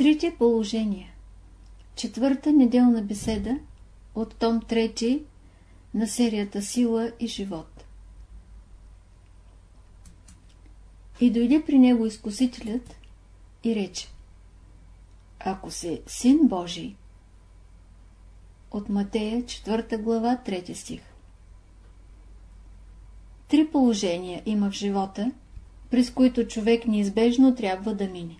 Трите положения. Четвърта неделна беседа от том 3 на серията Сила и живот. И дойде при него изкусителят и рече Ако се син Божий от Матея 4 глава 3 стих Три положения има в живота, през които човек неизбежно трябва да мине.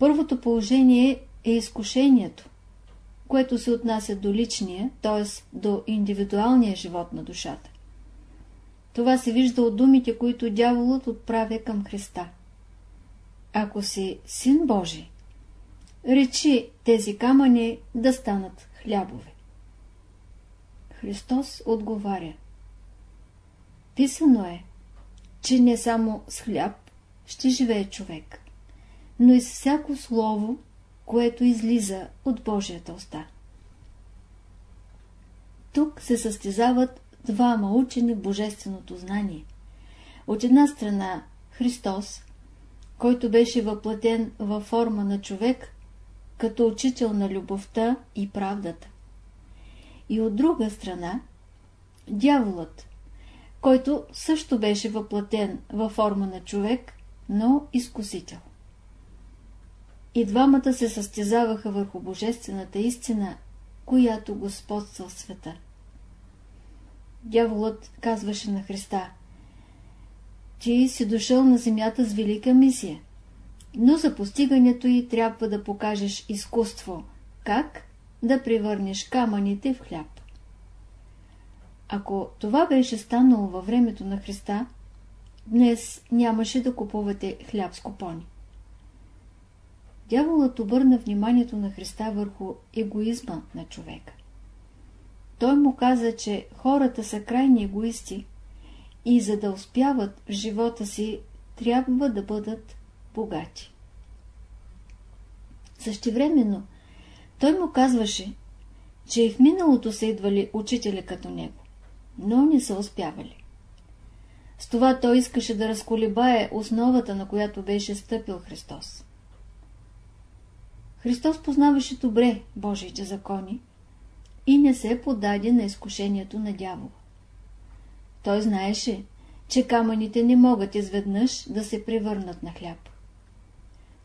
Първото положение е изкушението, което се отнася до личния, т.е. до индивидуалния живот на душата. Това се вижда от думите, които дяволът отправя към Христа. Ако си син Божий, речи тези камъни да станат хлябове. Христос отговаря. Писано е, че не само с хляб ще живее човек, но и с всяко слово, което излиза от Божията уста. Тук се състезават двама учени в божественото знание. От една страна Христос, който беше въплатен във форма на човек, като учител на любовта и правдата. И от друга страна, дяволът, който също беше въплатен във форма на човек, но изкусител. И двамата се състезаваха върху божествената истина, която господства в света. Дяволът казваше на Христа Ти си дошъл на земята с велика мисия, но за постигането й трябва да покажеш изкуство, как да превърнеш камъните в хляб. Ако това беше станало във времето на Христа, днес нямаше да купувате хляб с купони. Дяволът обърна вниманието на Христа върху егоизма на човека. Той му каза, че хората са крайни егоисти и за да успяват в живота си, трябва да бъдат богати. Същевременно, той му казваше, че и в миналото са идвали учители като него но не са успявали. С това той искаше да разколебае основата, на която беше стъпил Христос. Христос познаваше добре Божиите закони и не се подаде на изкушението на дявола. Той знаеше, че камъните не могат изведнъж да се превърнат на хляб.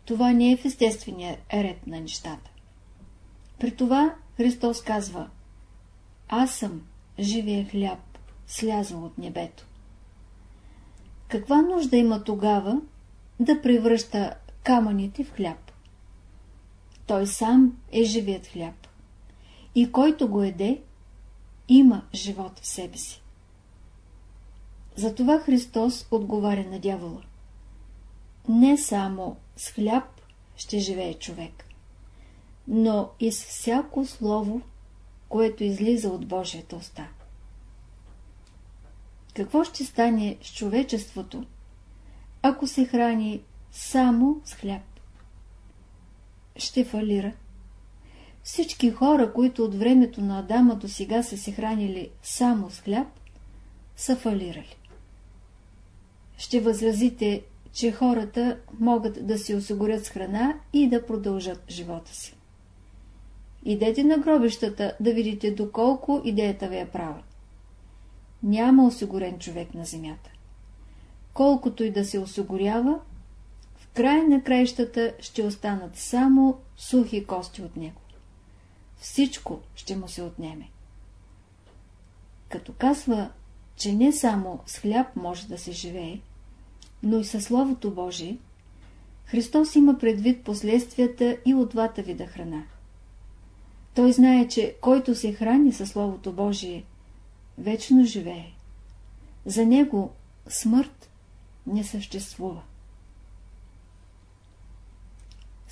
Това не е в естествения ред на нещата. При това Христос казва Аз съм живия хляб, слязал от небето. Каква нужда има тогава да превръща камъните в хляб? Той сам е живият хляб. И който го еде, има живот в себе си. Затова Христос отговаря на дявола. Не само с хляб ще живее човек, но и с всяко слово, което излиза от Божията уста. Какво ще стане с човечеството, ако се храни само с хляб? Ще фалира. Всички хора, които от времето на Адама до сега са се хранили само с хляб, са фалирали. Ще възразите, че хората могат да си осигурят с храна и да продължат живота си. Идете на гробищата да видите доколко идеята ви е права. Няма осигурен човек на земята. Колкото и да се осигурява, края на краищата ще останат само сухи кости от него. Всичко ще му се отнеме. Като казва, че не само с хляб може да се живее, но и със Словото Божие, Христос има предвид последствията и от двата вида храна. Той знае, че който се храни със Словото Божие, вечно живее. За него смърт не съществува.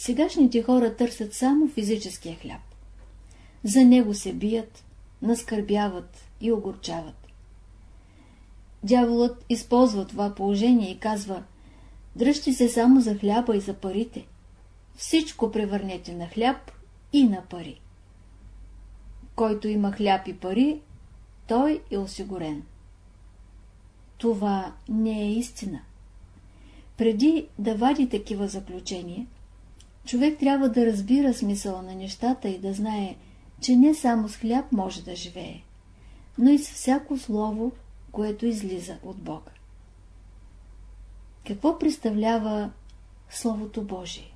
Сегашните хора търсят само физическия хляб. За него се бият, наскърбяват и огорчават. Дяволът използва това положение и казва Дръжте се само за хляба и за парите. Всичко превърнете на хляб и на пари. Който има хляб и пари, той е осигурен. Това не е истина. Преди да вади такива заключения, човек трябва да разбира смисъла на нещата и да знае, че не само с хляб може да живее, но и с всяко слово, което излиза от Бога. Какво представлява Словото Божие?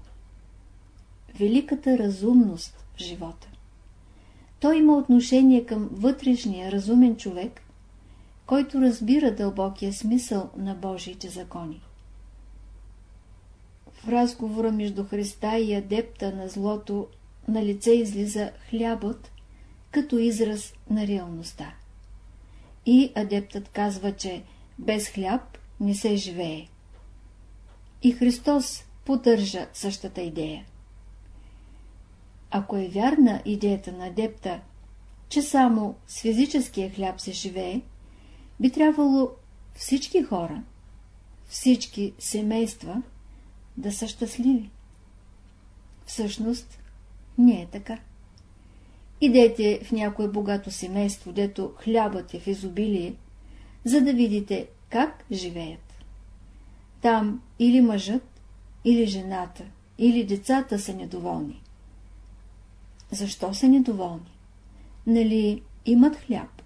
Великата разумност в живота. Той има отношение към вътрешния разумен човек, който разбира дълбокия смисъл на Божиите закони. В разговора между Христа и адепта на злото на лице излиза хлябът като израз на реалността. И адептът казва, че без хляб не се живее. И Христос поддържа същата идея. Ако е вярна идеята на адепта, че само с физическия хляб се живее, би трябвало всички хора, всички семейства да са щастливи. Всъщност, не е така. Идете в някое богато семейство, дето хлябът е в изобилие, за да видите как живеят. Там или мъжът, или жената, или децата са недоволни. Защо са недоволни? Нали имат хляб?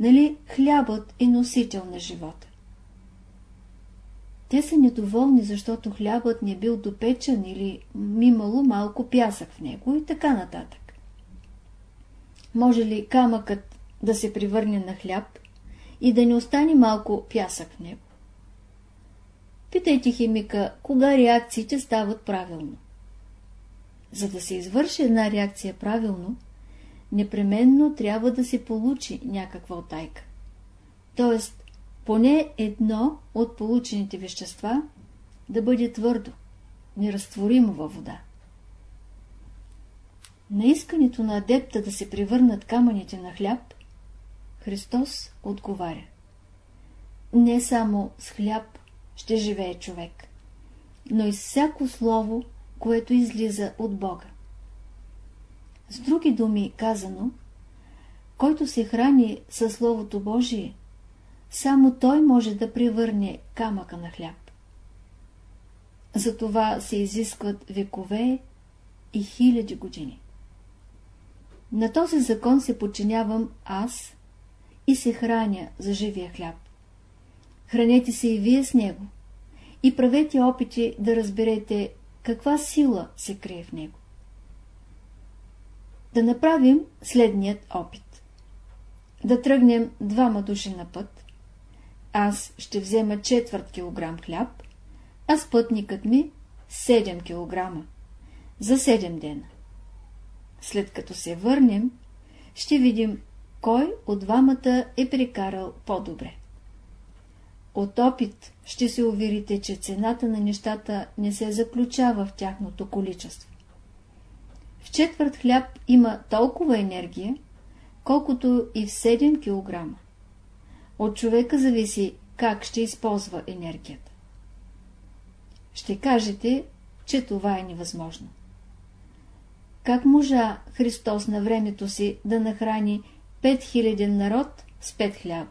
Нали хлябът е носител на живота? Те са недоволни, защото хлябът не бил допечен или имало малко пясък в него и така нататък. Може ли камъкът да се привърне на хляб и да не остане малко пясък в него? Питайте химика, кога реакциите стават правилно. За да се извърши една реакция правилно, непременно трябва да се получи някаква отайка. Тоест, поне едно от получените вещества да бъде твърдо, неразтворимо във вода. На искането на адепта да се превърнат камъните на хляб, Христос отговаря. Не само с хляб ще живее човек, но и с всяко слово, което излиза от Бога. С други думи казано, който се храни със Словото Божие, само той може да превърне камъка на хляб. Затова се изискват векове и хиляди години. На този закон се подчинявам аз и се храня за живия хляб. Хранете се и вие с него и правете опити да разберете каква сила се крие в него. Да направим следният опит. Да тръгнем двама души на път. Аз ще взема четвърт килограм хляб, а спътникът ми 7 килограма за 7 дена. След като се върнем, ще видим кой от двамата е прекарал по-добре. От опит ще се уверите, че цената на нещата не се заключава в тяхното количество. В четвърт хляб има толкова енергия, колкото и в 7 кг. От човека зависи как ще използва енергията. Ще кажете, че това е невъзможно. Как можа Христос на времето си да нахрани 5000 народ с 5 хляба?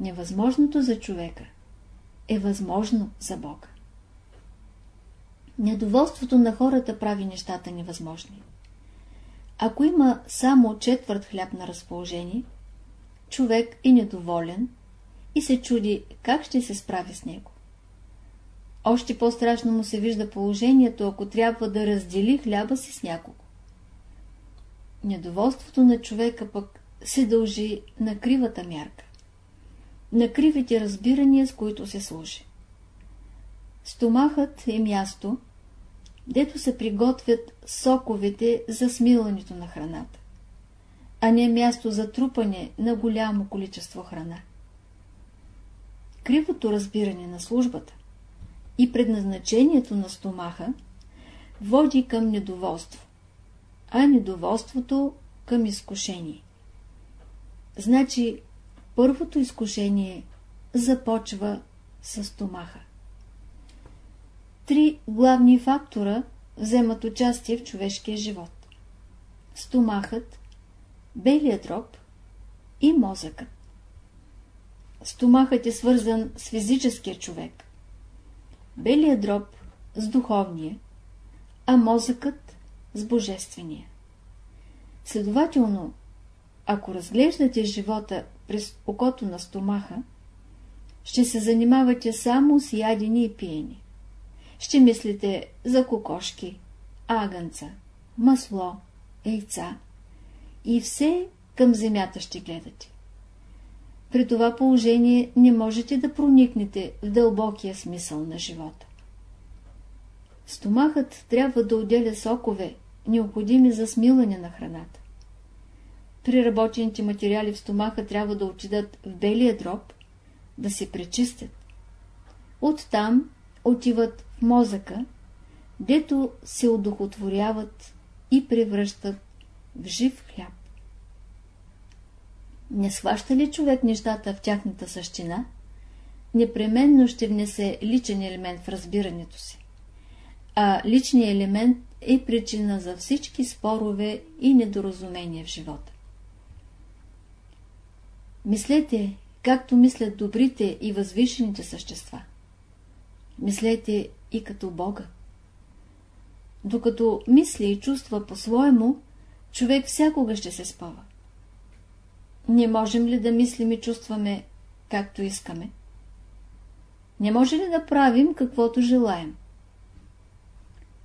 Невъзможното за човека е възможно за Бога. Недоволството на хората прави нещата невъзможни. Ако има само четвърт хляб на разположение, човек е недоволен и се чуди как ще се справи с него. Още по-страшно му се вижда положението, ако трябва да раздели хляба си с някого. Недоволството на човека пък се дължи на кривата мярка на кривите разбирания, с които се служи. Стомахът е място, дето се приготвят соковете за смилането на храната, а не място за трупане на голямо количество храна. Кривото разбиране на службата и предназначението на стомаха води към недоволство, а недоволството към изкушение. Значи Първото изкушение започва с стомаха. Три главни фактора вземат участие в човешкия живот. Стомахът, белият дроб и мозъкът. Стомахът е свързан с физическия човек. Белият дроб с духовния а мозъкът с божествения. Следователно, ако разглеждате живота през окото на стомаха, ще се занимавате само с ядени и пиени. Ще мислите за кокошки, агънца, масло, яйца и все към земята ще гледате. При това положение не можете да проникнете в дълбокия смисъл на живота. Стомахът трябва да отделя сокове, необходими за смилане на храната. Приработените материали в стомаха трябва да отидат в белия дроб, да се пречистят. Оттам отиват в мозъка, дето се удохотворяват и превръщат в жив хляб. Не схваща ли човек нещата в тяхната същина, непременно ще внесе личен елемент в разбирането си. А личният елемент е причина за всички спорове и недоразумения в живота. Мислете, както мислят добрите и възвишените същества. Мислете и като Бога. Докато мисли и чувства по-своему, човек всякога ще се спава. Не можем ли да мислим и чувстваме както искаме? Не може ли да правим каквото желаем?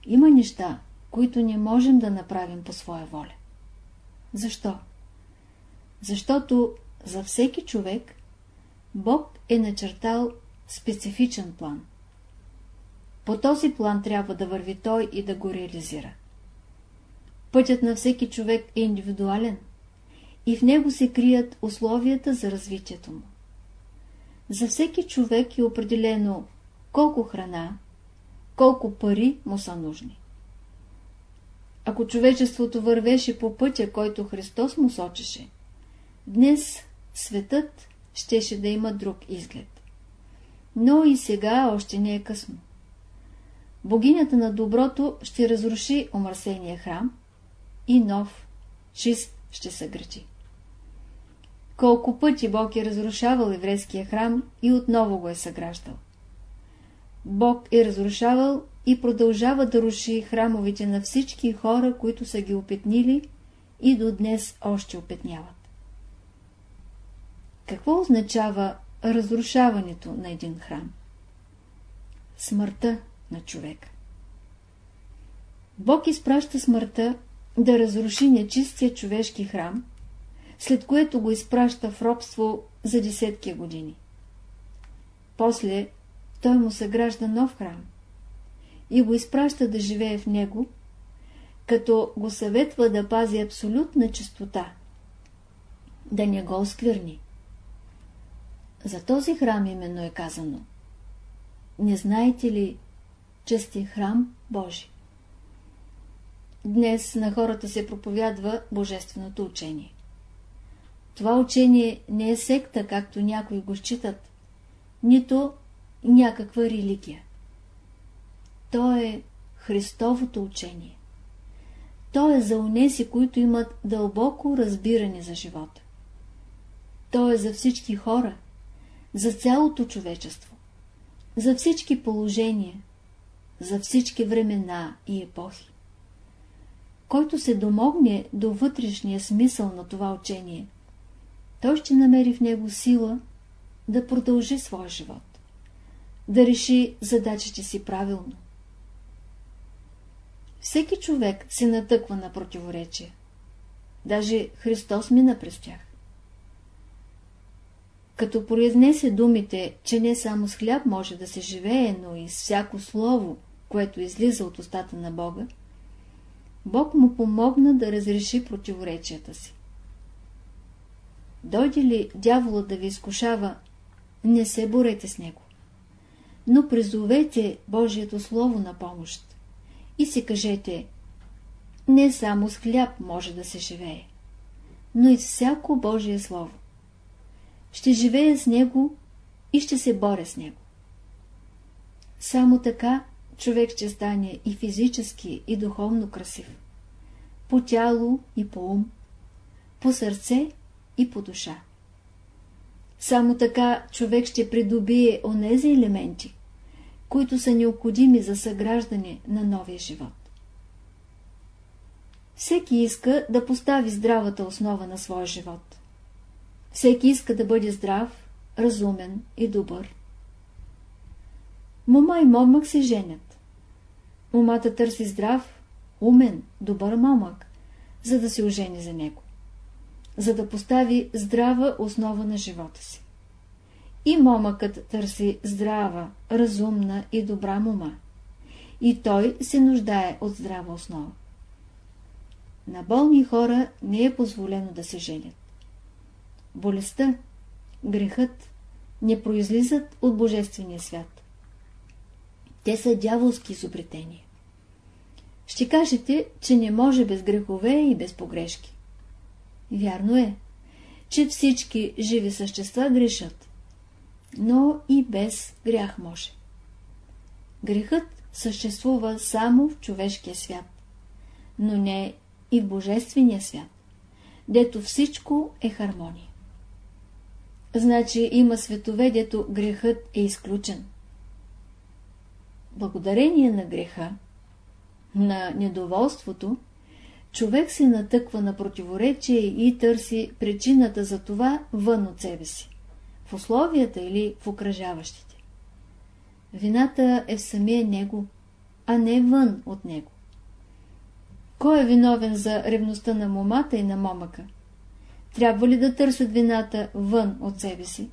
Има неща, които не можем да направим по своя воля. Защо? Защото за всеки човек Бог е начертал специфичен план. По този план трябва да върви той и да го реализира. Пътят на всеки човек е индивидуален и в него се крият условията за развитието му. За всеки човек е определено колко храна, колко пари му са нужни. Ако човечеството вървеше по пътя, който Христос му сочеше, днес светът щеше да има друг изглед. Но и сега още не е късно. Богинята на доброто ще разруши омърсения храм и нов, чист ще съгречи. Колко пъти Бог е разрушавал еврейския храм и отново го е съграждал. Бог е разрушавал и продължава да руши храмовите на всички хора, които са ги опетнили и до днес още опетняват. Какво означава разрушаването на един храм? Смъртта на човека. Бог изпраща смъртта да разруши нечистия човешки храм, след което го изпраща в робство за десетки години. После той му съгражда нов храм и го изпраща да живее в него, като го съветва да пази абсолютна чистота, да не го оскверни. За този храм именно е казано. Не знаете ли, че сте храм Божи? Днес на хората се проповядва Божественото учение. Това учение не е секта, както някои го считат, нито някаква религия. То е Христовото учение. То е за унеси, които имат дълбоко разбиране за живота. То е за всички хора, за цялото човечество, за всички положения, за всички времена и епохи. Който се домогне до вътрешния смисъл на това учение, той ще намери в него сила да продължи своя живот, да реши задачите си правилно. Всеки човек се натъква на противоречия. Даже Христос мина през тях. Като произнесе думите, че не само с хляб може да се живее, но и с всяко слово, което излиза от устата на Бога, Бог му помогна да разреши противоречията си. Дойде ли дявола да ви изкушава, не се борете с него, но призовете Божието Слово на помощ и си кажете, не само с хляб може да се живее, но и всяко Божие Слово ще живея с него и ще се боря с него. Само така човек ще стане и физически, и духовно красив. По тяло и по ум, по сърце и по душа. Само така човек ще придобие онези елементи, които са необходими за съграждане на новия живот. Всеки иска да постави здравата основа на своя живот. Всеки иска да бъде здрав, разумен и добър. Мома и момък се женят. Момата търси здрав, умен, добър момък, за да се ожени за него. За да постави здрава основа на живота си. И момъкът търси здрава, разумна и добра мома. И той се нуждае от здрава основа. На болни хора не е позволено да се женят. Болестта, грехът не произлизат от Божествения свят. Те са дяволски изобретения. Ще кажете, че не може без грехове и без погрешки. Вярно е, че всички живи същества грешат, но и без грях може. Грехът съществува само в човешкия свят, но не и в Божествения свят, дето всичко е хармония. Значи има светове, дето грехът е изключен. Благодарение на греха, на недоволството, човек се натъква на противоречие и търси причината за това вън от себе си, в условията или в окръжаващите. Вината е в самия него, а не вън от него. Кой е виновен за ревността на момата и на момъка? Трябва ли да търсят вината вън от себе си?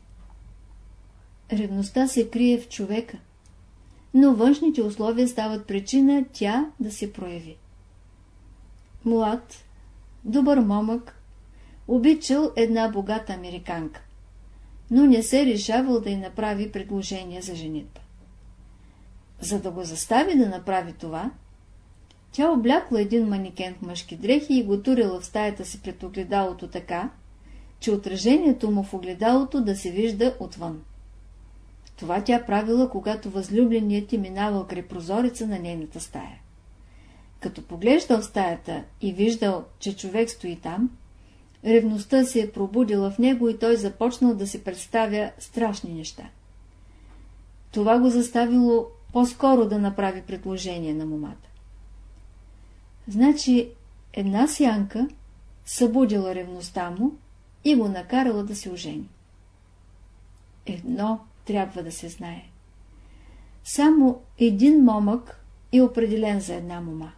Ревността се крие в човека, но външните условия стават причина тя да се прояви. Млад, добър момък, обичал една богата американка, но не се решавал да й направи предложение за женитба. За да го застави да направи това, тя облякла един маникен в мъжки дрехи и го турила в стаята си пред огледалото така, че отражението му в огледалото да се вижда отвън. Това тя правила, когато възлюбленият ти минавал край прозореца на нейната стая. Като поглеждал стаята и виждал, че човек стои там, ревността се е пробудила в него и той започнал да се представя страшни неща. Това го заставило по-скоро да направи предложение на момата. Значи една сянка събудила ревността му и го накарала да се ожени. Едно трябва да се знае. Само един момък е определен за една мома.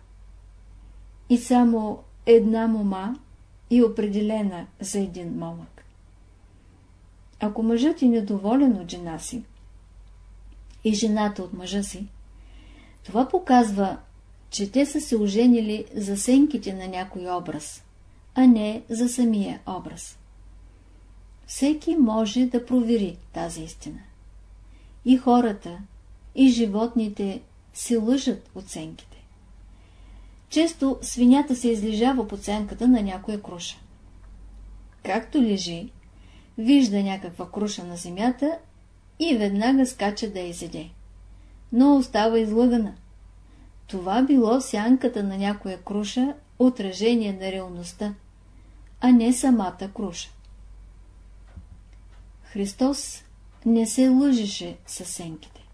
И само една мома е определена за един момък. Ако мъжът е недоволен от жена си и жената от мъжа си, това показва, че те са се оженили за сенките на някой образ, а не за самия образ. Всеки може да провери тази истина. И хората, и животните се лъжат оценките. Често свинята се излежава по ценката на някоя круша. Както лежи, вижда някаква круша на земята и веднага скача да изеде. Но остава излъгана – това било сянката на някоя круша, отражение на реалността, а не самата круша. Христос не се лъжеше със сенките.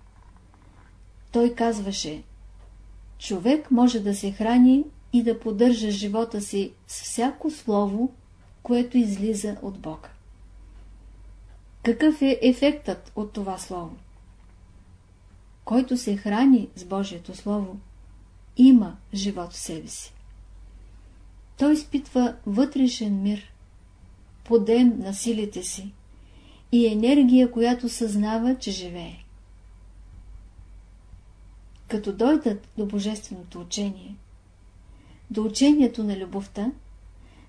Той казваше, човек може да се храни и да поддържа живота си с всяко слово, което излиза от Бога. Какъв е ефектът от това слово? Който се храни с Божието Слово, има живот в себе си. Той изпитва вътрешен мир, подем на силите си и енергия, която съзнава, че живее. Като дойдат до Божественото учение, до учението на любовта,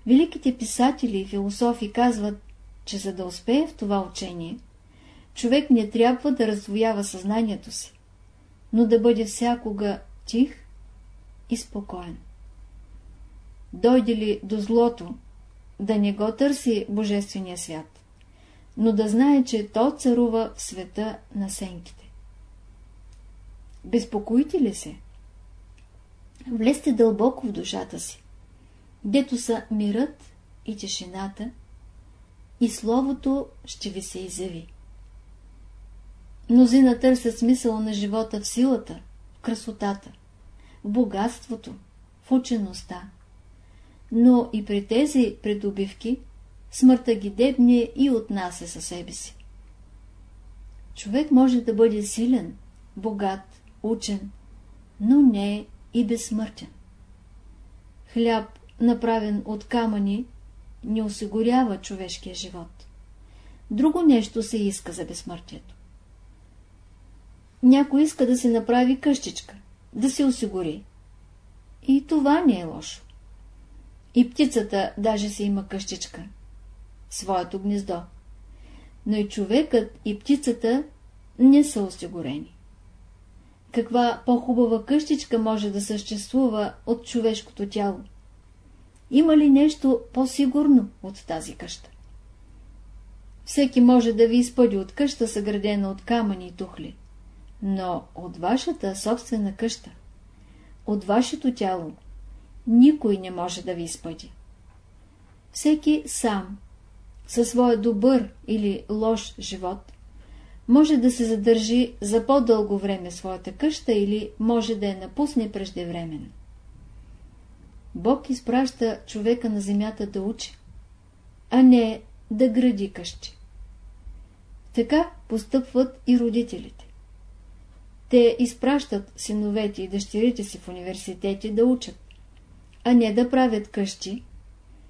великите писатели и философи казват, че за да успее в това учение, човек не трябва да раздвоява съзнанието си, но да бъде всякога тих и спокоен. Дойде ли до злото, да не го търси Божествения свят, но да знае, че то царува в света на сенките. Безпокоите ли се? Влезте дълбоко в душата си, дето са мирът и тишината, и Словото ще ви се изяви. Мнозина търсят смисъл на живота в силата, в красотата – в богатството, в учеността. но и при тези придобивки смъртта ги дебне и отнася със себе си. Човек може да бъде силен, богат, учен, но не и безсмъртен. Хляб, направен от камъни, не осигурява човешкия живот. Друго нещо се иска за безсмъртието. Някой иска да се направи къщичка, да се осигури. И това не е лошо. И птицата даже си има къщичка, своето гнездо. Но и човекът и птицата не са осигурени. Каква по-хубава къщичка може да съществува от човешкото тяло? Има ли нещо по-сигурно от тази къща? Всеки може да ви изпъди от къща, съградена от камъни и тухли. Но от вашата собствена къща, от вашето тяло, никой не може да ви изпъди. Всеки сам, със своя добър или лош живот, може да се задържи за по-дълго време своята къща или може да я напусне преждевременно. Бог изпраща човека на земята да учи, а не да гради къщи. Така постъпват и родителите. Те изпращат синовете и дъщерите си в университети да учат, а не да правят къщи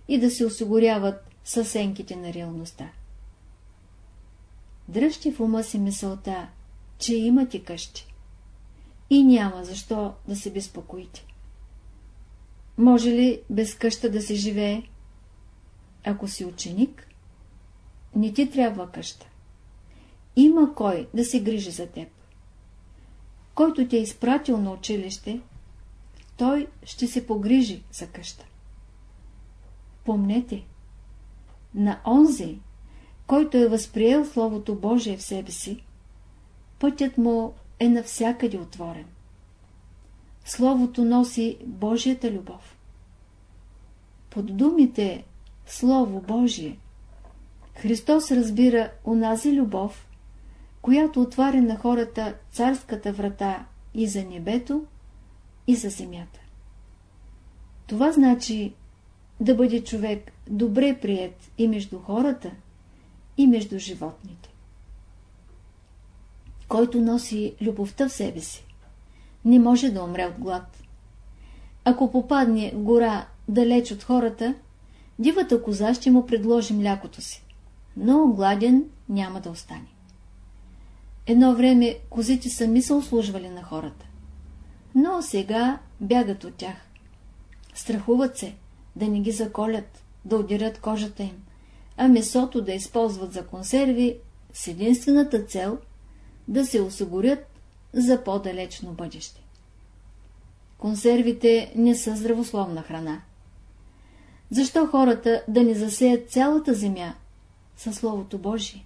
и да се осигуряват съсенките на реалността. Дръжте в ума си мисълта, че имате къщи и няма защо да се безпокоите. Може ли без къща да се живее? Ако си ученик, не ти трябва къща. Има кой да се грижи за теб. Който те е изпратил на училище, той ще се погрижи за къща. Помнете, на онзи, който е възприел Словото Божие в себе си, пътят му е навсякъде отворен. Словото носи Божията любов. Под думите Слово Божие Христос разбира онази любов, която отваря на хората царската врата и за небето, и за земята. Това значи да бъде човек добре прият и между хората, и между животните. Който носи любовта в себе си, не може да умре от глад. Ако попадне в гора далеч от хората, дивата коза ще му предложи млякото си, но гладен няма да остане. Едно време козите сами са услужвали на хората, но сега бягат от тях. Страхуват се да не ги заколят, да удирят кожата им, а месото да използват за консерви с единствената цел да се осигурят за по-далечно бъдеще. Консервите не са здравословна храна. Защо хората да не засеят цялата земя със Словото Божие?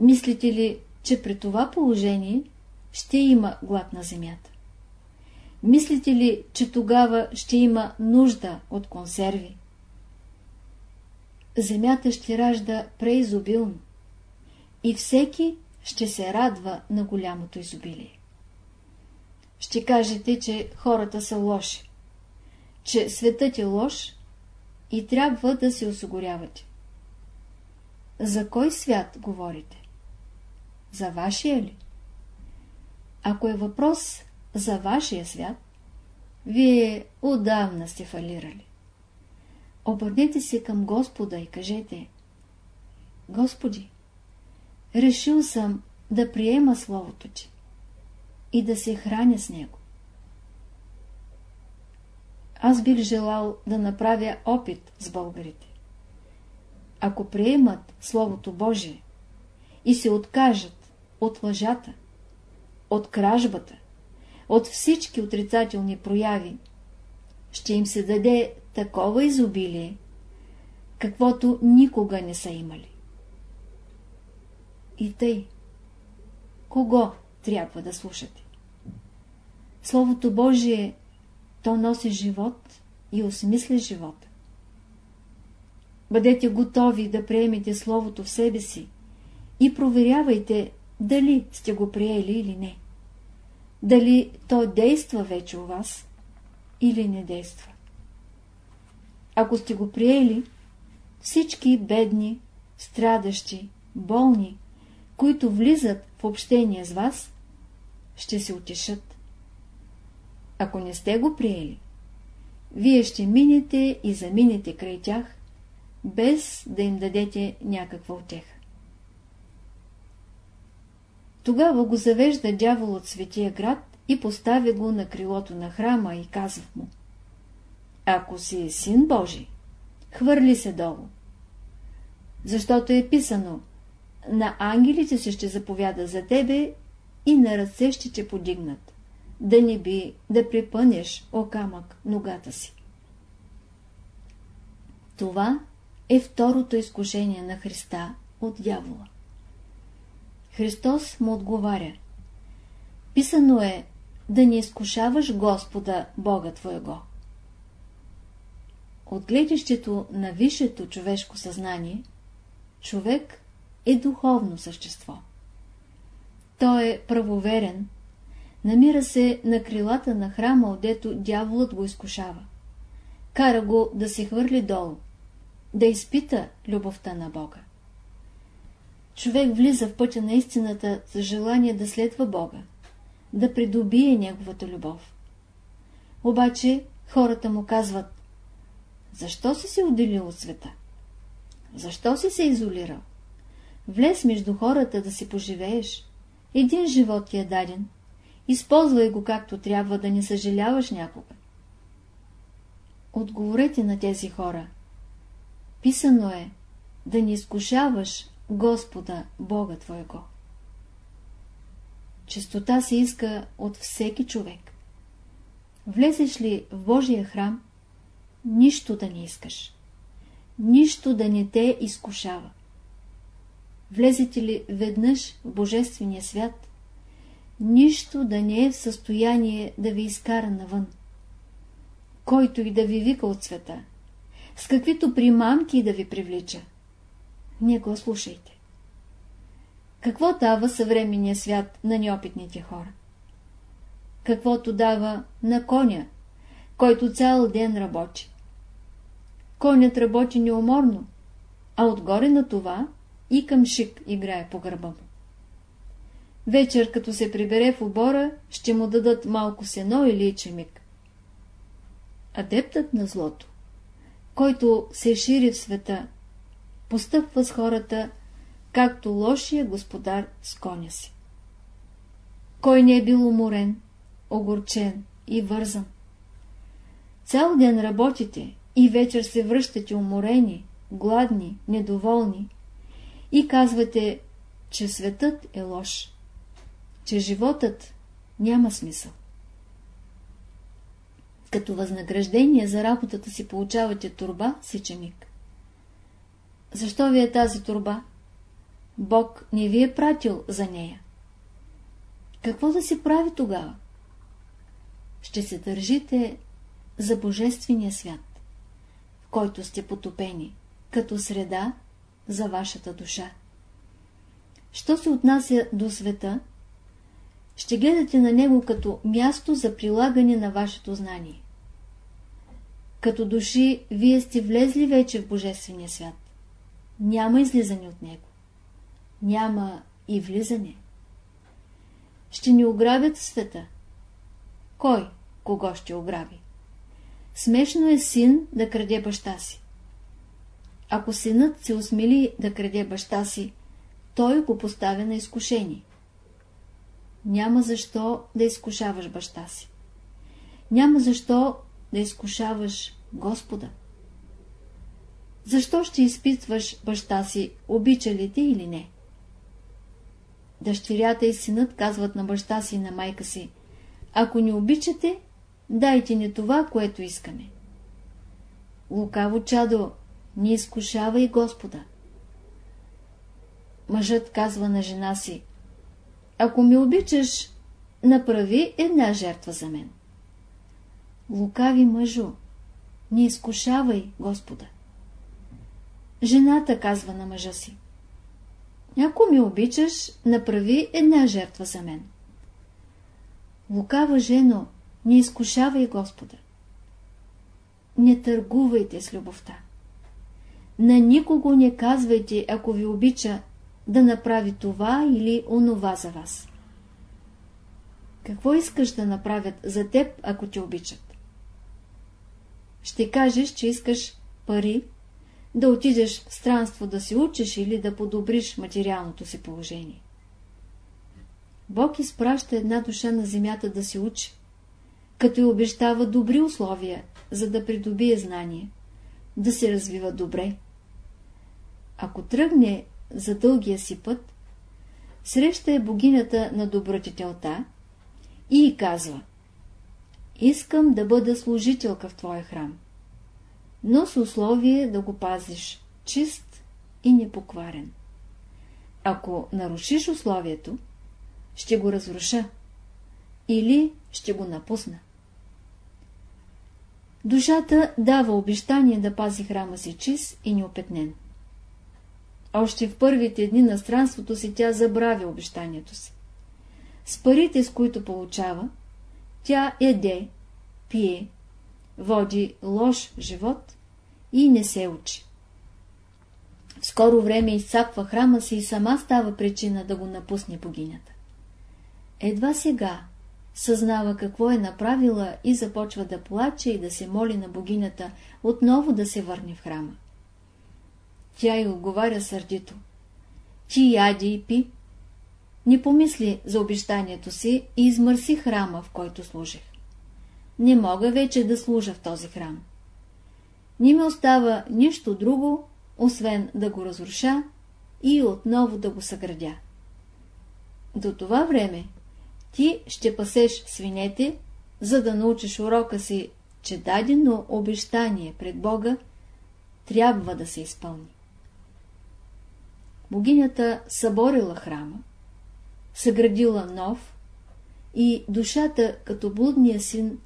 Мислите ли, че при това положение ще има глад на земята? Мислите ли, че тогава ще има нужда от консерви? Земята ще ражда преизобилно и всеки ще се радва на голямото изобилие. Ще кажете, че хората са лоши, че светът е лош и трябва да се осигурявате. За кой свят говорите? За вашия ли? Ако е въпрос за вашия свят, вие отдавна сте фалирали. Обърнете се към Господа и кажете Господи, решил съм да приема Словото Ти и да се храня с него. Аз бих желал да направя опит с българите. Ако приемат Словото Божие и се откажат от лъжата, от кражбата, от всички отрицателни прояви, ще им се даде такова изобилие, каквото никога не са имали. И тъй, кого трябва да слушате? Словото Божие, то носи живот и осмисля живота. Бъдете готови да приемете Словото в себе си и проверявайте дали сте го приели или не. Дали то действа вече у вас или не действа. Ако сте го приели, всички бедни, страдащи, болни, които влизат в общение с вас, ще се утешат. Ако не сте го приели, вие ще минете и заминете край тях, без да им дадете някаква отеха. Тогава го завежда дявол от светия град и поставя го на крилото на храма и казва му Ако си син Божий, хвърли се долу. Защото е писано На ангелите се ще заповяда за тебе и на ръце ще те подигнат, да не би да препънеш о камък ногата си. Това е второто изкушение на Христа от дявола. Христос му отговаря. Писано е да не изкушаваш Господа, Бога Твоего. От гледището на висшето човешко съзнание, човек е духовно същество. Той е правоверен, намира се на крилата на храма, отдето дяволът го изкушава. Кара го да се хвърли долу, да изпита любовта на Бога. Човек влиза в пътя на истината с желание да следва Бога, да придобие Неговата любов. Обаче хората му казват, защо си се отделил от света? Защо си се изолирал? Влез между хората да си поживееш. Един живот ти е даден. Използвай го както трябва, да не съжаляваш някога. Отговорете на тези хора. Писано е да не изкушаваш Господа, Бога Твоего. Чистота се иска от всеки човек. Влезеш ли в Божия храм, нищо да не искаш. Нищо да не те изкушава. Влезете ли веднъж в Божествения свят, нищо да не е в състояние да ви изкара навън. Който и да ви вика от света, с каквито примамки да ви привлича, не го слушайте. Какво дава съвременния свят на неопитните хора? Каквото дава на коня, който цял ден работи. Конят работи неуморно, а отгоре на това и към шик играе по гърба му. Вечер, като се прибере в обора, ще му дадат малко сено или чемик. Адептът на злото, който се шири в света, постъпва с хората, както лошия господар с коня си. Кой не е бил уморен, огорчен и вързан? Цял ден работите и вечер се връщате уморени, гладни, недоволни и казвате, че светът е лош, че животът няма смисъл. Като възнаграждение за работата си получавате турба сечемик. Защо ви е тази турба? Бог не ви е пратил за нея. Какво да се прави тогава? Ще се държите за Божествения свят, в който сте потопени, като среда за вашата душа. Що се отнася до света, ще гледате на него като място за прилагане на вашето знание. Като души, вие сте влезли вече в Божествения свят няма излизане от него. Няма и влизане. Ще ни ограбят света. Кой кого ще ограби? Смешно е син да краде баща си. Ако синът се осмели да краде баща си, той го поставя на изкушение. Няма защо да изкушаваш баща си. Няма защо да изкушаваш Господа. Защо ще изпитваш баща си, обича ли те или не? Дъщерята и синът казват на баща си и на майка си, ако ни обичате, дайте ни това, което искаме. Лукаво чадо, не изкушавай Господа. Мъжът казва на жена си, ако ми обичаш, направи една жертва за мен. Лукави мъжо, не изкушавай Господа. Жената казва на мъжа си. Ако ми обичаш, направи една жертва за мен. Лукава жено, не изкушавай Господа. не търгувайте с любовта. На никого не казвайте, ако ви обича, да направи това или онова за вас. Какво искаш да направят за теб, ако те обичат? Ще кажеш, че искаш пари, да отидеш в странство да се учиш или да подобриш материалното си положение. Бог изпраща една душа на земята да се учи, като й обещава добри условия, за да придобие знание, да се развива добре. Ако тръгне за дългия си път, среща е богинята на добротителта и й казва Искам да бъда служителка в твоя храм, но с условие да го пазиш чист и непокварен. Ако нарушиш условието, ще го разруша или ще го напусна. Душата дава обещание да пази храма си чист и неопетнен. Още в първите дни на странството си тя забравя обещанието си. С парите, с които получава, тя еде, пие, води лош живот и не се учи. В скоро време изцапва храма си и сама става причина да го напусне богинята. Едва сега съзнава какво е направила и започва да плаче и да се моли на богинята отново да се върне в храма. Тя й отговаря сърдито. Ти яди и пи. Не помисли за обещанието си и измърси храма, в който служих. Не мога вече да служа в този храм. Не ми остава нищо друго, освен да го разруша и отново да го съградя. До това време ти ще пасеш свинете, за да научиш урока си, че дадено обещание пред Бога трябва да се изпълни. Богинята съборила храма, съградила нов и душата, като блудния син,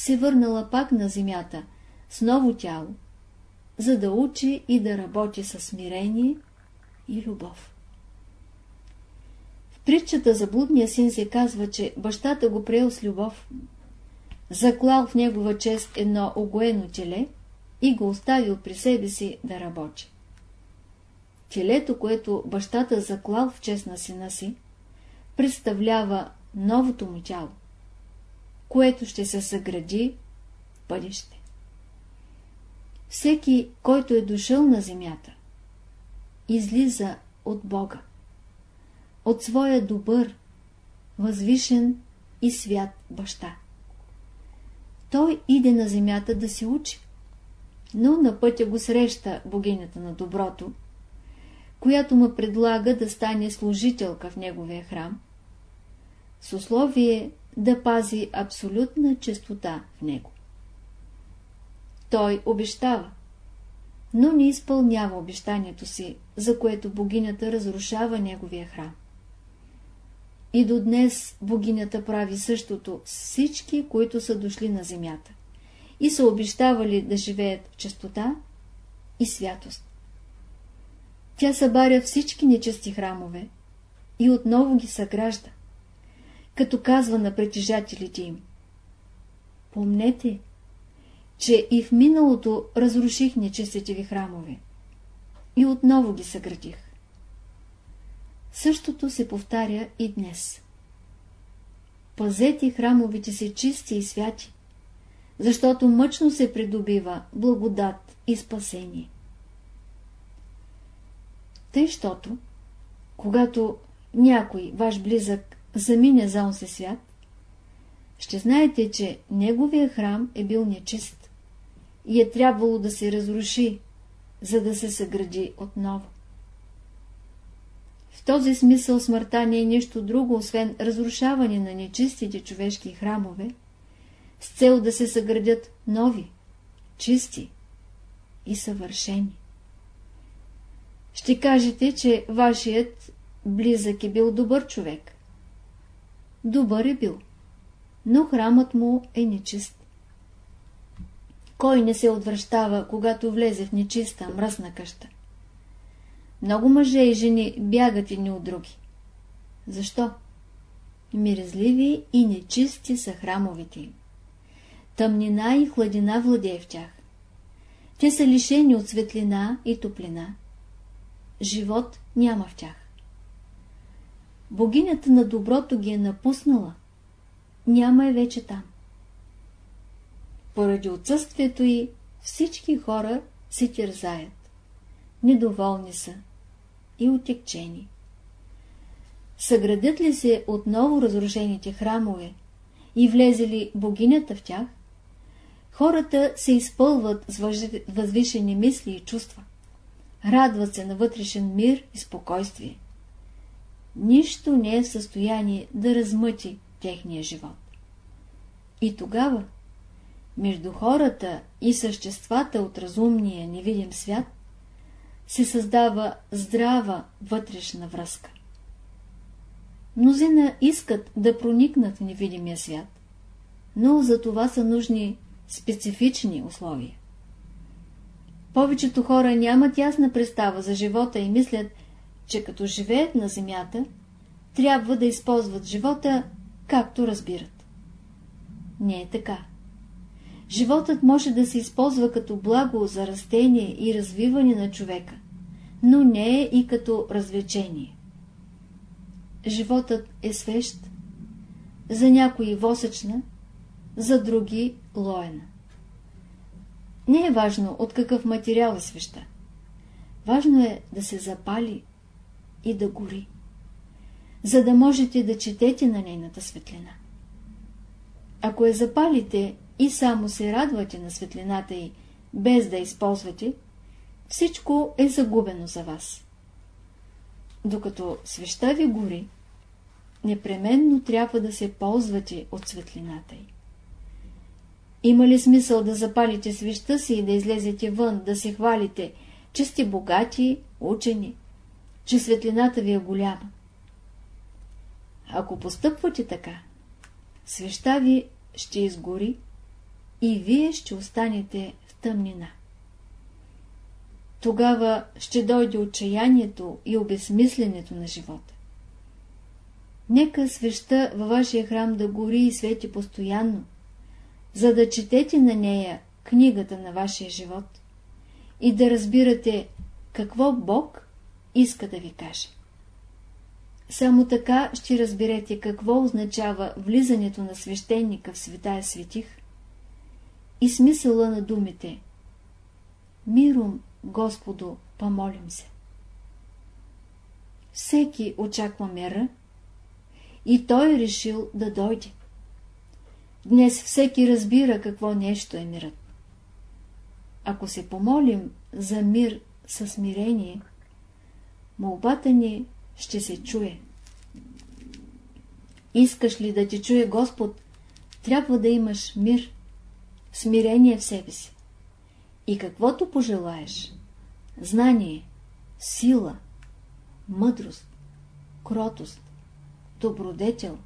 се върнала пак на земята с ново тяло, за да учи и да работи със смирение и любов. В притчата за блудния син се казва, че бащата го приел с любов, заклал в негова чест едно огоено теле и го оставил при себе си да работи. Телето, което бащата заклал в чест на сина си, представлява новото му тяло, което ще се съгради бъдеще. Всеки, който е дошъл на земята, излиза от Бога, от своя добър, възвишен и свят баща. Той иде на земята да се учи, но на пътя го среща богинята на доброто, която му предлага да стане служителка в неговия храм, с условие да пази абсолютна чистота в него. Той обещава, но не изпълнява обещанието си, за което богинята разрушава неговия храм. И до днес богинята прави същото с всички, които са дошли на земята и са обещавали да живеят в чистота и святост. Тя събаря всички нечисти храмове и отново ги съгражда, като казва на притежателите им. Помнете, че и в миналото разруших нечистите ви храмове и отново ги съградих. Същото се повтаря и днес. Пазете храмовите си чисти и святи, защото мъчно се придобива благодат и спасение. Тъй, щото, когато някой ваш близък замине за онзи свят, ще знаете, че неговия храм е бил нечист и е трябвало да се разруши, за да се съгради отново. В този смисъл смъртта не е нищо друго, освен разрушаване на нечистите човешки храмове, с цел да се съградят нови, чисти и съвършени. Ще кажете, че вашият близък е бил добър човек. Добър е бил, но храмът му е нечист. Кой не се отвръщава, когато влезе в нечиста, мръсна къща? Много мъже и жени бягат едни от други. Защо? Мирезливи и нечисти са храмовите им. Тъмнина и хладина владее в тях. те са лишени от светлина и топлина. Живот няма в тях. Богинята на доброто ги е напуснала. Няма е вече там. Поради отсъствието й всички хора се тързаят. Недоволни са и отекчени. Съградят ли се отново разрушените храмове и влезе ли богинята в тях, хората се изпълват с възвишени мисли и чувства. Радват се на вътрешен мир и спокойствие. Нищо не е в състояние да размъти техния живот. И тогава, между хората и съществата от разумния невидим свят, се създава здрава вътрешна връзка. Мнозина искат да проникнат в невидимия свят, но за това са нужни специфични условия. Повечето хора нямат ясна представа за живота и мислят, че като живеят на земята, трябва да използват живота както разбират. Не е така. Животът може да се използва като благо за растение и развиване на човека, но не е и като развлечение. Животът е свещ, за някои восъчна, за други лоена. Не е важно от какъв материал е свеща. Важно е да се запали и да гори, за да можете да четете на нейната светлина. Ако я запалите и само се радвате на светлината й, без да използвате, всичко е загубено за вас. Докато свеща ви гори, непременно трябва да се ползвате от светлината й. Има ли смисъл да запалите свеща си и да излезете вън, да се хвалите, че сте богати, учени, че светлината ви е голяма? Ако постъпвате така, свеща ви ще изгори и вие ще останете в тъмнина. Тогава ще дойде отчаянието и обезмисленето на живота. Нека свеща във вашия храм да гори и свети постоянно, за да четете на нея книгата на вашия живот и да разбирате какво Бог иска да ви каже. Само така ще разберете какво означава влизането на свещеника в светая светих и смисъла на думите Миром, Господу, помолим се. Всеки очаква мира и той е решил да дойде. Днес всеки разбира какво нещо е мирът. Ако се помолим за мир със смирение, молбата ни ще се чуе. Искаш ли да ти чуе Господ, трябва да имаш мир, смирение в себе си. И каквото пожелаеш, знание, сила, мъдрост, кротост, добродетел,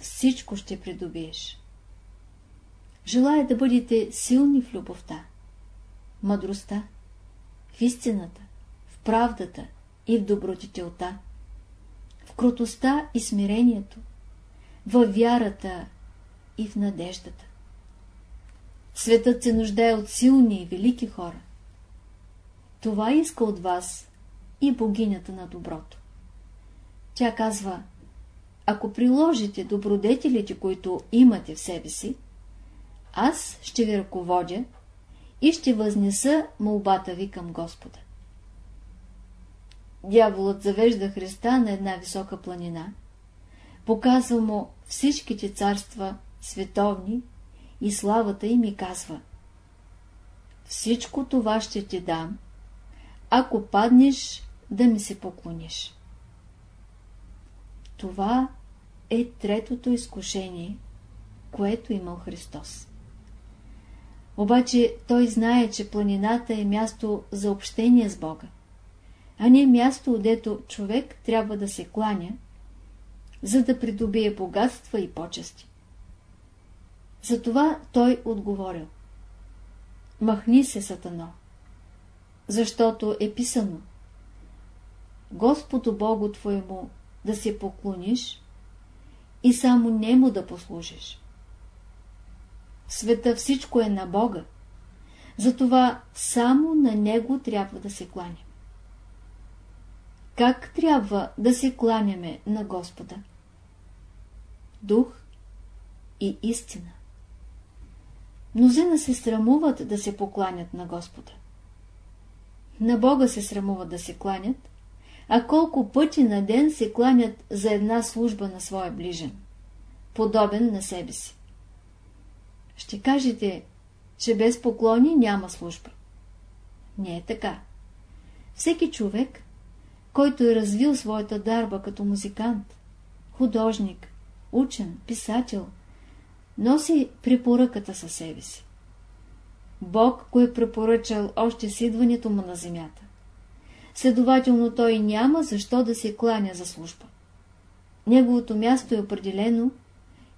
всичко ще придобиеш. Желая да бъдете силни в любовта, мъдростта, в истината, в правдата и в добродетелта, в крутостта и смирението, в вярата и в надеждата. Светът се нуждае от силни и велики хора. Това иска от вас и богинята на доброто. Тя казва, ако приложите добродетелите, които имате в себе си, аз ще ви ръководя и ще възнеса молбата ви към Господа. Дяволът завежда Христа на една висока планина, показва му всичките царства световни и славата им и казва Всичко това ще ти дам, ако паднеш да ми се поклониш. Това е третото изкушение, което имал Христос. Обаче той знае, че планината е място за общение с Бога, а не място, където човек трябва да се кланя, за да придобие богатства и почести. Затова той отговорил. Махни се, Сатано, защото е писано. Господу Богу Твоему да се поклониш и само Нему да послужиш. В света всичко е на Бога, Затова само на него трябва да се кланя. Как трябва да се кланяме на Господа? Дух и истина. Мнозина се срамуват да се покланят на Господа. На Бога се срамуват да се кланят, а колко пъти на ден се кланят за една служба на своя ближен, подобен на себе си. Ще кажете, че без поклони няма служба. Не е така. Всеки човек, който е развил своята дарба като музикант, художник, учен, писател, носи препоръката със себе си. Бог го е препоръчал още с идването му на земята. Следователно той няма защо да се кланя за служба. Неговото място е определено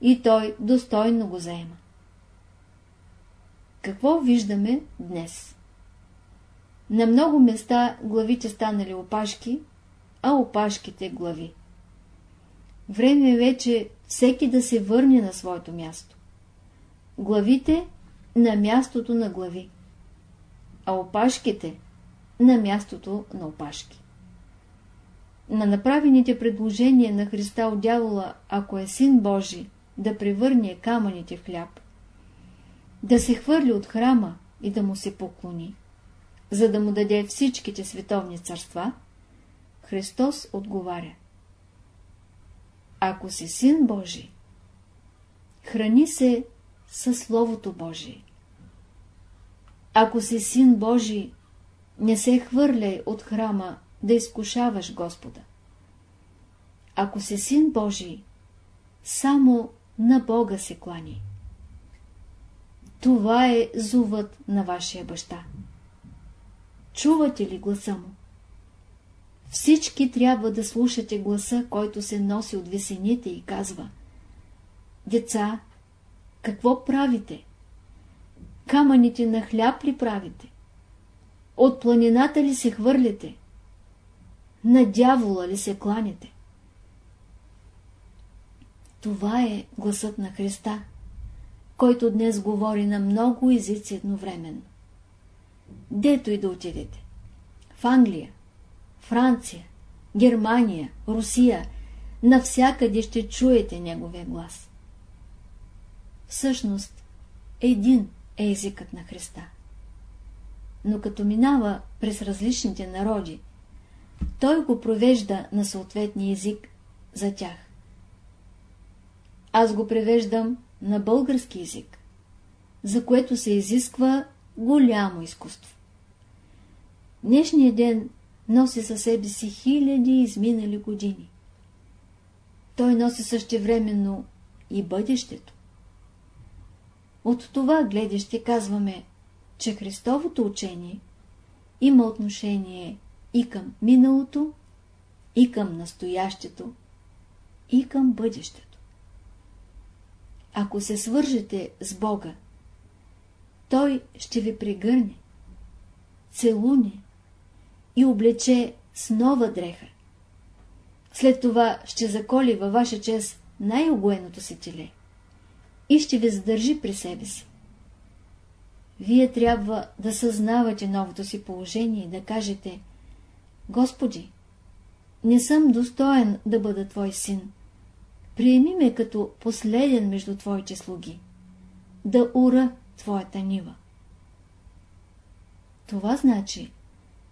и той достойно го заема. Какво виждаме днес? На много места главите станали опашки, а опашките глави. Време е вече всеки да се върне на своето място. Главите на мястото на глави, а опашките на мястото на опашки. На направените предложения на Христа от дявола, ако е син Божий, да превърне камъните в хляб, да се хвърли от храма и да му се поклони, за да му даде всичките световни царства, Христос отговаря. Ако си син Божий, храни се със Словото Божие. Ако си син Божий, не се хвърляй от храма да изкушаваш Господа. Ако си син Божий, само на Бога се клани. Това е зувът на вашия баща. Чувате ли гласа му? Всички трябва да слушате гласа, който се носи от весените и казва Деца, какво правите? Камъните на хляб ли правите? От планината ли се хвърляте? На дявола ли се кланяте? Това е гласът на Христа, който днес говори на много езици едновременно. Дето и да отидете. В Англия, Франция, Германия, Русия, навсякъде ще чуете Неговия глас. Всъщност, един е езикът на Христа. Но като минава през различните народи, той го провежда на съответния език за тях. Аз го превеждам на български език, за което се изисква голямо изкуство. Днешният ден носи със себе си хиляди изминали години. Той носи същевременно и бъдещето. От това гледаще казваме, че Христовото учение има отношение и към миналото, и към настоящето, и към бъдещето. Ако се свържете с Бога, Той ще ви прегърне, целуне и облече с нова дреха. След това ще заколи във ваша чест най-огоеното си теле и ще ви задържи при себе си. Вие трябва да съзнавате новото си положение и да кажете Господи, не съм достоен да бъда Твой син. Приеми ме като последен между Твоите слуги. Да ура Твоята нива. Това значи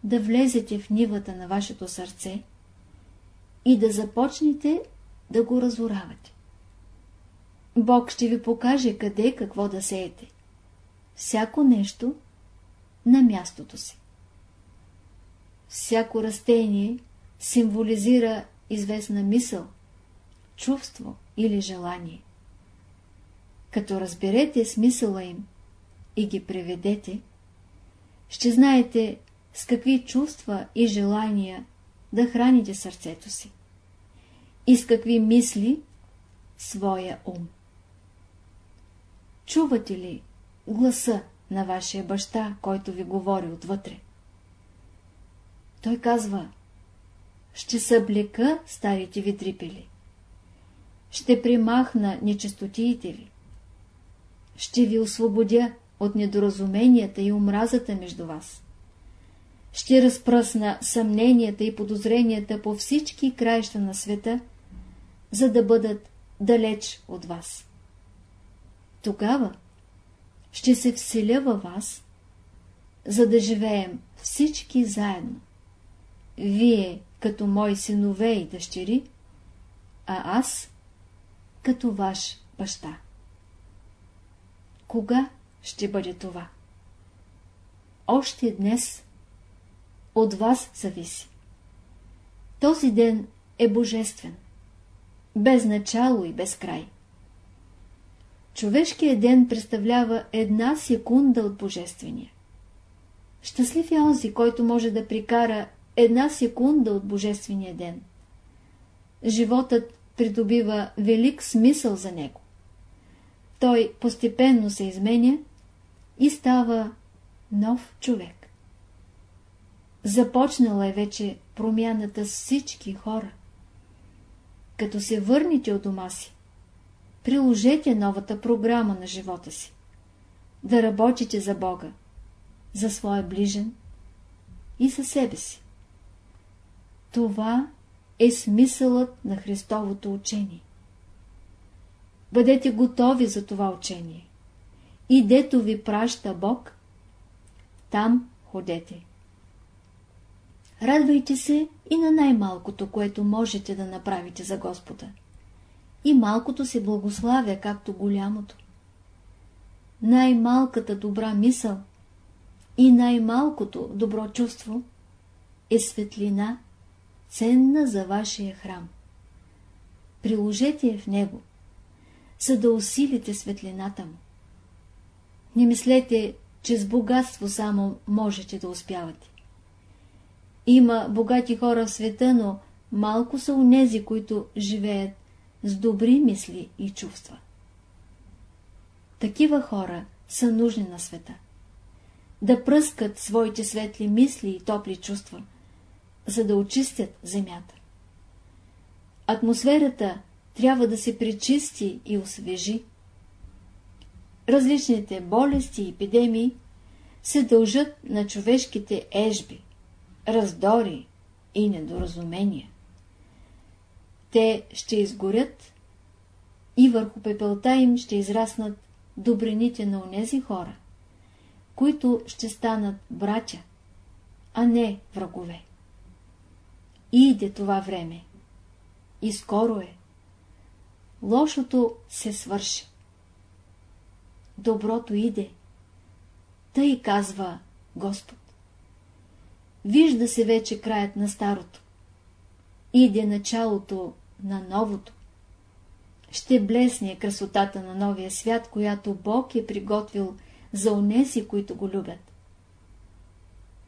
да влезете в нивата на вашето сърце и да започнете да го разоравате. Бог ще ви покаже къде какво да сеете. Всяко нещо на мястото си. Всяко растение символизира известна мисъл, чувство или желание. Като разберете смисъла им и ги преведете, ще знаете с какви чувства и желания да храните сърцето си и с какви мисли своя ум. Чувате ли гласа на вашия баща, който ви говори отвътре? Той казва, ще съблека старите ви дрипели, ще примахна нечистотиите ви, ще ви освободя от недоразуменията и омразата между вас. Ще разпръсна съмненията и подозренията по всички краища на света, за да бъдат далеч от вас. Тогава ще се вселя във вас, за да живеем всички заедно. Вие като мои синове и дъщери, а аз като ваш баща. Кога ще бъде това? Още днес от вас зависи. Този ден е божествен, без начало и без край. Човешкият ден представлява една секунда от божествения. Щастлив е онзи, който може да прикара една секунда от божествения ден. Животът придобива велик смисъл за него. Той постепенно се изменя и става нов човек. Започнала е вече промяната с всички хора. Като се върнете от дома си, приложете новата програма на живота си. Да работите за Бога, за своя ближен и за себе си. Това е смисълът на Христовото учение. Бъдете готови за това учение. И дето ви праща Бог, там ходете. Радвайте се и на най-малкото, което можете да направите за Господа. И малкото се благославя, както голямото. Най-малката добра мисъл и най-малкото добро чувство е светлина, ценна за вашия храм. Приложете я в него, за да усилите светлината му. Не мислете, че с богатство само можете да успявате. Има богати хора в света, но малко са унези, които живеят с добри мисли и чувства. Такива хора са нужни на света. Да пръскат своите светли мисли и топли чувства, за да очистят земята. Атмосферата трябва да се пречисти и освежи. Различните болести и епидемии се дължат на човешките ежби, раздори и недоразумения. Те ще изгорят и върху пепелта им ще израснат добрините на онези хора, които ще станат братя, а не врагове. И иде това време. И скоро е. Лошото се свърши. Доброто иде. Тъй казва Господ. Вижда се вече краят на старото. Иде началото на новото. Ще блесне красотата на новия свят, която Бог е приготвил за онеси, които го любят.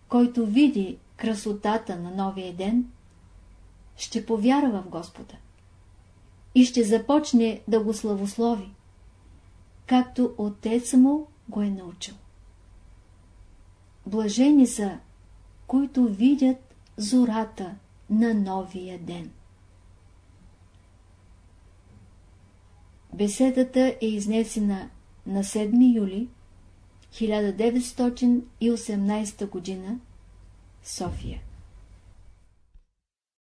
Който види красотата на новия ден, ще повярва в Господа и ще започне да го славослови, както отец му го е научил. Блажени са които видят зората на новия ден. Беседата е изнесена на 7 юли 1918 г. София